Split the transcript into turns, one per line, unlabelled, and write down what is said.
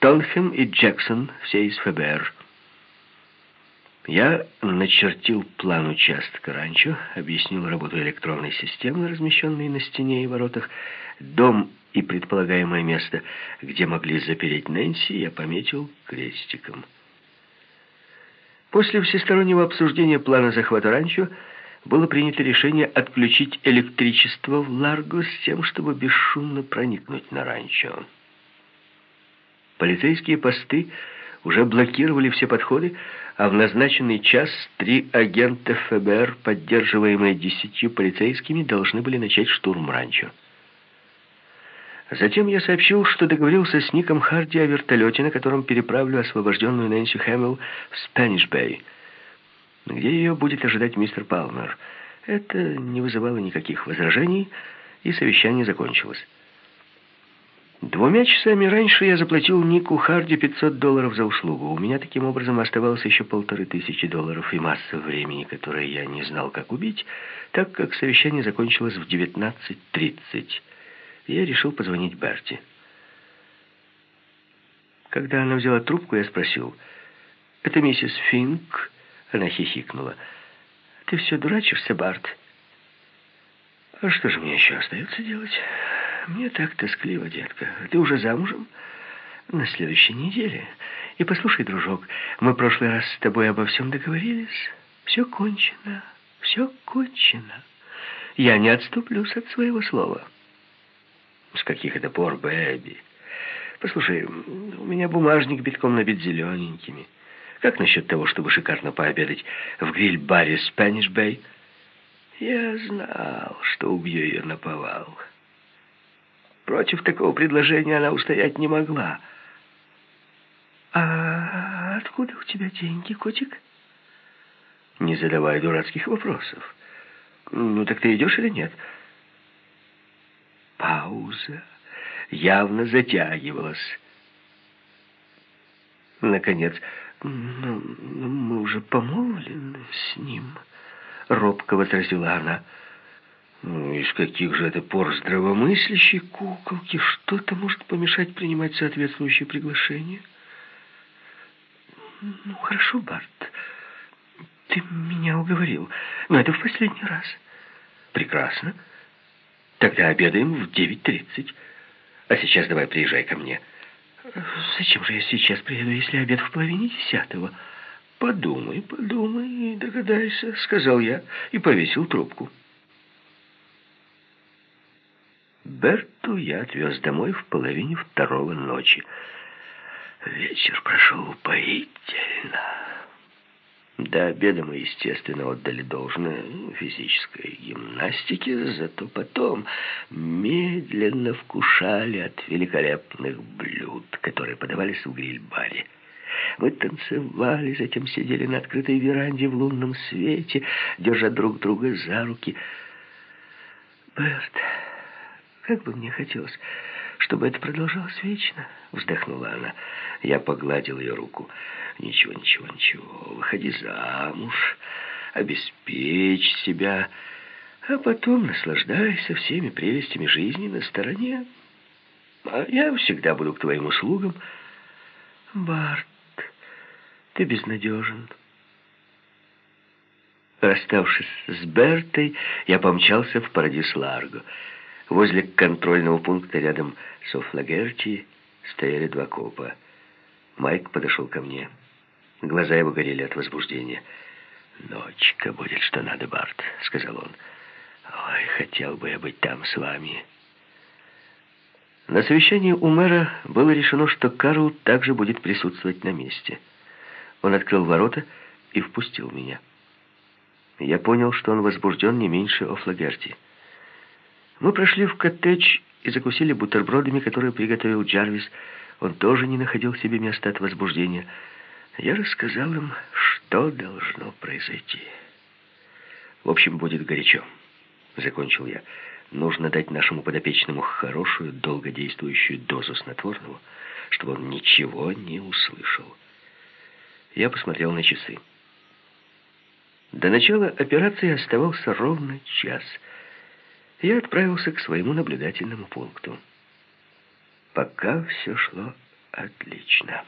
Стонхэм и Джексон, все из ФБР. Я начертил план участка ранчо, объяснил работу электронной системы, размещенной на стене и воротах, дом и предполагаемое место, где могли запереть Нэнси, я пометил крестиком. После всестороннего обсуждения плана захвата ранчо было принято решение отключить электричество в Ларго с тем, чтобы бесшумно проникнуть на ранчо. Полицейские посты уже блокировали все подходы, а в назначенный час три агента ФБР, поддерживаемые десятью полицейскими, должны были начать штурм ранчо. Затем я сообщил, что договорился с Ником Харди о вертолете, на котором переправлю освобожденную Нэнси Хэмилл в Спэниш-Бэй, где ее будет ожидать мистер Палмер. Это не вызывало никаких возражений, и совещание закончилось. Двумя часами раньше я заплатил Нику Харди 500 долларов за услугу. У меня таким образом оставалось еще полторы тысячи долларов и масса времени, которое я не знал, как убить, так как совещание закончилось в 19.30. Я решил позвонить Берти. Когда она взяла трубку, я спросил, «Это миссис Финк?» Она хихикнула. «Ты все дурачишься, Барт?» «А что же мне еще остается делать?» Мне так тоскливо, детка. Ты уже замужем? На следующей неделе. И послушай, дружок, мы в прошлый раз с тобой обо всем договорились. Все кончено. Все кончено. Я не отступлюсь от своего слова. С каких это пор, Бэби? Послушай, у меня бумажник битком набит зелененькими. Как насчет того, чтобы шикарно пообедать в гриль-баре Спэниш Бэй? Я знал, что убью ее на повал. Против такого предложения она устоять не могла. «А откуда у тебя деньги, котик?» «Не задавай дурацких вопросов. Ну, так ты идешь или нет?» Пауза явно затягивалась. Наконец, ну, мы уже помолвлены с ним, робко возразила она. Ну, из каких же это пор здравомыслящей куколки что-то может помешать принимать соответствующее приглашение? Ну, хорошо, Барт, ты меня уговорил, но это в последний раз. Прекрасно. Тогда обедаем в 9.30. А сейчас давай приезжай ко мне. Зачем же я сейчас приеду, если обед в половине десятого? Подумай, подумай и догадайся, сказал я и повесил трубку. Берту я отвез домой в половине второго ночи. Вечер прошел упоительно. До обеда мы, естественно, отдали должное физической гимнастике, зато потом медленно вкушали от великолепных блюд, которые подавались в гриль-баре. Мы танцевали, затем сидели на открытой веранде в лунном свете, держа друг друга за руки. Берт... Как бы мне хотелось, чтобы это продолжалось вечно, вздохнула она. Я погладил ее руку. Ничего, ничего, ничего. Выходи замуж, обеспечь себя, а потом наслаждайся всеми прелестями жизни на стороне. А я всегда буду к твоим услугам. Барт, ты безнадежен. Расставшись с Бертой, я помчался в Парадис-Ларго. Возле контрольного пункта рядом с Офлагерти стояли два копа. Майк подошел ко мне. Глаза его горели от возбуждения. «Ночка будет, что надо, Барт», — сказал он. «Ой, хотел бы я быть там с вами». На совещании у мэра было решено, что Карл также будет присутствовать на месте. Он открыл ворота и впустил меня. Я понял, что он возбужден не меньше Офлагерти. Мы прошли в коттедж и закусили бутербродами, которые приготовил Джарвис. Он тоже не находил себе места от возбуждения. Я рассказал им, что должно произойти. В общем, будет горячо, закончил я. Нужно дать нашему подопечному хорошую, долгодействующую дозу снотворного, чтобы он ничего не услышал. Я посмотрел на часы. До начала операции оставался ровно час — я отправился к своему наблюдательному пункту. Пока все шло Отлично.